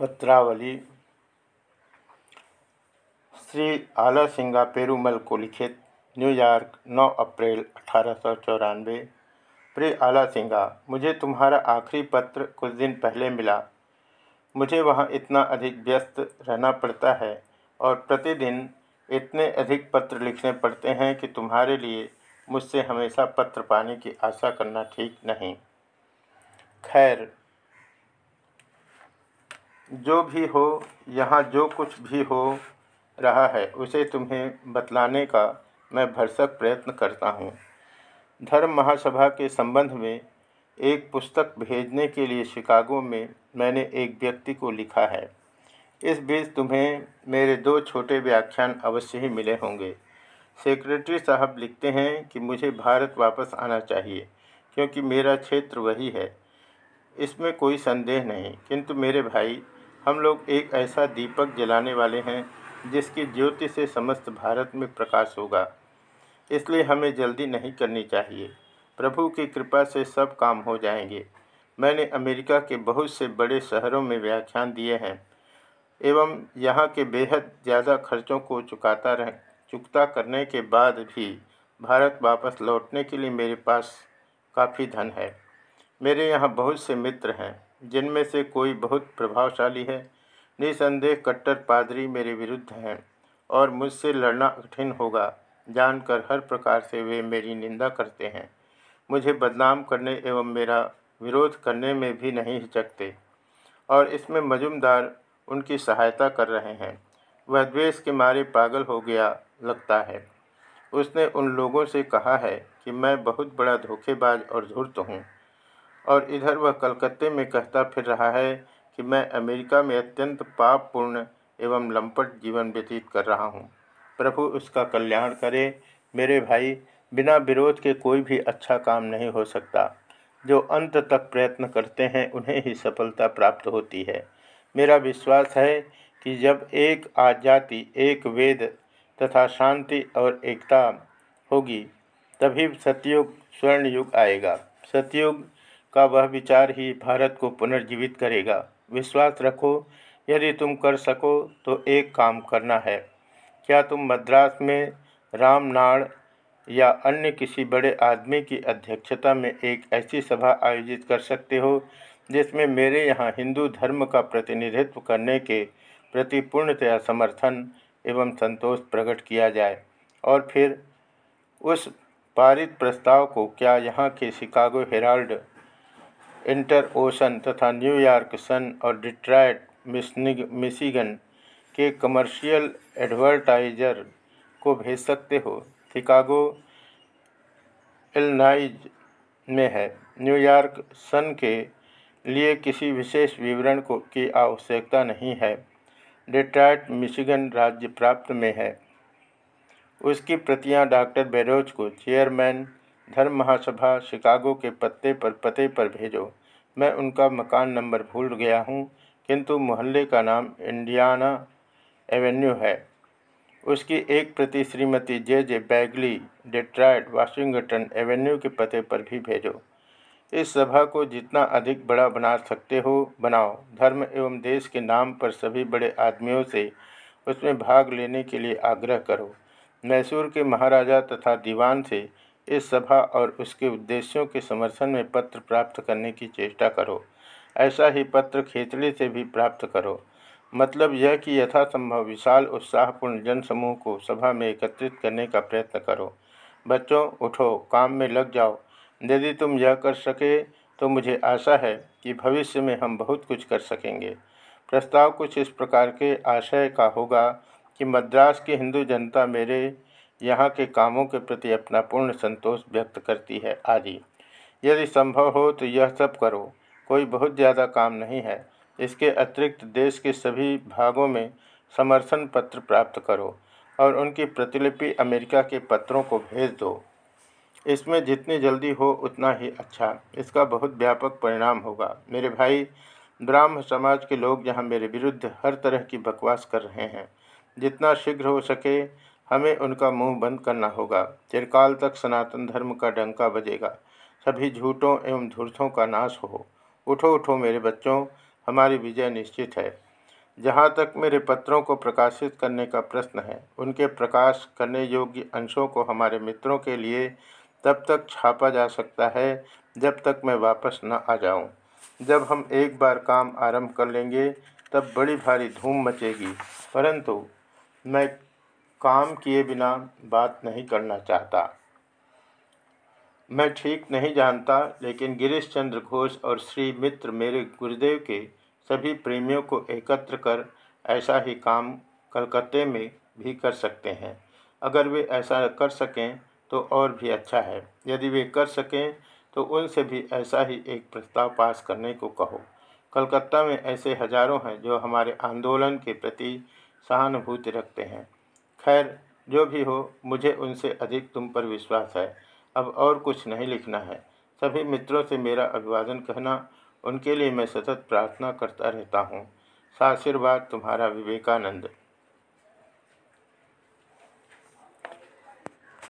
पत्रावली। श्री आला सिंगा पेरूमल को लिखित न्यूयॉर्क 9 अप्रैल अठारह सौ चौरानवे। प्रिय आला सिंगा मुझे तुम्हारा आखिरी पत्र कुछ दिन पहले मिला। मुझे वहाँ इतना अधिक व्यस्त रहना पड़ता है और प्रतिदिन इतने अधिक पत्र लिखने पड़ते हैं कि तुम्हारे लिए मुझसे हमेशा पत्र पाने की आशा करना ठीक नहीं। खैर जो भी हो, यहाँ जो कुछ भी हो रहा है, उसे तुम्हें बतलाने का मैं भरसक प्रयत्न करता हूँ। धर्म महासभा के संबंध में एक पुस्तक भेजने के लिए शिकागो में मैंने एक व्यक्ति को लिखा है। इस बीच तुम्हें मेरे दो छोटे व्याख्यान अवश्य ही मिले होंगे। सेक्रेटरी साहब लिखते हैं कि मुझे भारत वापस आना चाहिए, क्योंकि मेरा क्षेत्र वही है। इसमें कोई संदेह नहीं, किंतु मेरे भाई हम लोग एक ऐसा दीपक जलाने वाले हैं, जिसकी ज्योति से समस्त भारत में प्रकाश होगा। इसलिए हमें जल्दी नहीं करनी चाहिए। प्रभु की कृपा से सब काम हो जाएँगे। मैंने अमेरिका के बहुत से बड़े शहरों में व्याख्यान दिए हैं, एवं यहाँ के बेहद ज़्यादा खर्चों को चुकाता रह, चुकता करने के बाद भी भारत वापस लौटने के लिए मेरे पास काफ़ी धन है। मेरे यहाँ बहुत से मित्र हैं। जिनमें से कोई बहुत प्रभावशाली है। निसंदेह कट्टर पादरी मेरे विरुद्ध हैं और मुझसे लड़ना कठिन होगा। जानकर हर प्रकार से वे मेरी निंदा करते हैं। मुझे बदनाम करने एवं मेरा विरोध करने में भी नहीं हिचकते और इसमें मजुमदार उनकी सहायता कर रहे हैं। वह द्वेष के मारे पागल हो गया लगता है। उसने उन लोगों से कहा है कि मैं बहुत बड़ा धोखेबाज और धूर्त हूँ। और इधर वह कलकत्ते में कहता फिर रहा है कि मैं अमेरिका में अत्यंत पापपूर्ण एवं लंपट जीवन व्यतीत कर रहा हूँ। प्रभु उसका कल्याण करे। मेरे भाई, बिना विरोध के कोई भी अच्छा काम नहीं हो सकता। जो अंत तक प्रयत्न करते हैं, उन्हें ही सफलता प्राप्त होती है। मेरा विश्वास है कि जब एक आजाति एक वेद तथा शांति और एकता होगी, तभी सतयुग स्वर्ण युग आएगा। सतयुग का वह विचार ही भारत को पुनर्जीवित करेगा। विश्वास रखो, यदि तुम कर सको तो एक काम करना है। क्या तुम मद्रास में रामनाड़ या अन्य किसी बड़े आदमी की अध्यक्षता में एक ऐसी सभा आयोजित कर सकते हो, जिसमें मेरे यहाँ हिंदू धर्म का प्रतिनिधित्व करने के प्रति पूर्णतया समर्थन एवं संतोष प्रकट किया जाए? और फिर, उस पारित प्रस्ताव को क्या यहाँ के शिकागो हेराल्ड इंटर ओशन तथा न्यूयॉर्क सन और डिट्राइट मिशिगन के कमर्शियल एडवर्टाइजर को भेज सकते हो। शिकागो इलनाइज में है। न्यूयॉर्क सन के लिए किसी विशेष विवरण को, की आवश्यकता नहीं है। डिट्राइट, मिशिगन राज्य प्राप्त में है। उसकी प्रतियाँ डॉक्टर बेरोज को, चेयरमैन धर्म महासभा शिकागो के पत्ते पर पते पर भेजो। मैं उनका मकान नंबर भूल गया हूँ, किंतु मोहल्ले का नाम इंडियाना एवेन्यू है। उसकी एक प्रति Shrimati J J Bagley Detroit Washington Avenue के पते पर भी भेजो। इस सभा को जितना अधिक बड़ा बना सकते हो, बनाओ। धर्म एवं देश के नाम पर सभी बड़े आदमियों से उसमें भाग लेने के लिए आग्रह करो। मैसूर के महाराजा तथा दीवान से इस सभा और उसके उद्देश्यों के समर्थन में पत्र प्राप्त करने की चेष्टा करो। ऐसा ही पत्र खेतड़ी से भी प्राप्त करो। मतलब यह कि यथासंभव विशाल, उत्साहपूर्ण जनसमूह को सभा में एकत्रित करने का प्रयत्न करो। बच्चों, उठो, काम में लग जाओ। यदि तुम यह कर सके तो मुझे आशा है कि भविष्य में हम बहुत कुछ कर सकेंगे। प्रस्ताव कुछ इस प्रकार के आशय का होगा कि मद्रास की हिंदू जनता मेरे यहाँ के कामों के प्रति अपना पूर्ण संतोष व्यक्त करती है आदि। यदि संभव हो तो यह सब करो। कोई बहुत ज़्यादा काम नहीं है। इसके अतिरिक्त देश के सभी भागों में समर्थन पत्र प्राप्त करो और उनकी प्रतिलिपि अमेरिका के पत्रों को भेज दो। इसमें जितनी जल्दी हो उतना ही अच्छा। इसका बहुत व्यापक परिणाम होगा। मेरे भाई, ब्राह्म समाज के लोग यहाँ मेरे विरुद्ध हर तरह की बकवास कर रहे हैं। जितना शीघ्र हो सके हमें उनका मुँह बंद करना होगा। चिरकाल तक सनातन धर्म का डंका बजेगा। सभी झूठों एवं धूर्थों का नाश हो। उठो उठो मेरे बच्चों, हमारी विजय निश्चित है। जहाँ तक मेरे पत्रों को प्रकाशित करने का प्रश्न है, उनके प्रकाश करने योग्य अंशों को हमारे मित्रों के लिए तब तक छापा जा सकता है, जब तक मैं वापस न आ जाऊँ। जब हम एक बार काम आरंभ कर लेंगे, तब बड़ी भारी धूम मचेगी। परंतु मैं काम किए बिना बात नहीं करना चाहता। मैं ठीक नहीं जानता, लेकिन गिरीश चंद्र घोष और श्री मित्र मेरे गुरुदेव के सभी प्रेमियों को एकत्र कर ऐसा ही काम कलकत्ते में भी कर सकते हैं। अगर वे ऐसा कर सकें तो और भी अच्छा है। यदि वे कर सकें तो उनसे भी ऐसा ही एक प्रस्ताव पास करने को कहो। कलकत्ता में ऐसे हज़ारों हैं जो हमारे आंदोलन के प्रति सहानुभूति रखते हैं। खैर, जो भी हो, मुझे उनसे अधिक तुम पर विश्वास है। अब और कुछ नहीं लिखना है। सभी मित्रों से मेरा अभिवादन कहना, उनके लिए मैं सतत प्रार्थना करता रहता हूँ। साशीर्वाद तुम्हारा विवेकानंद।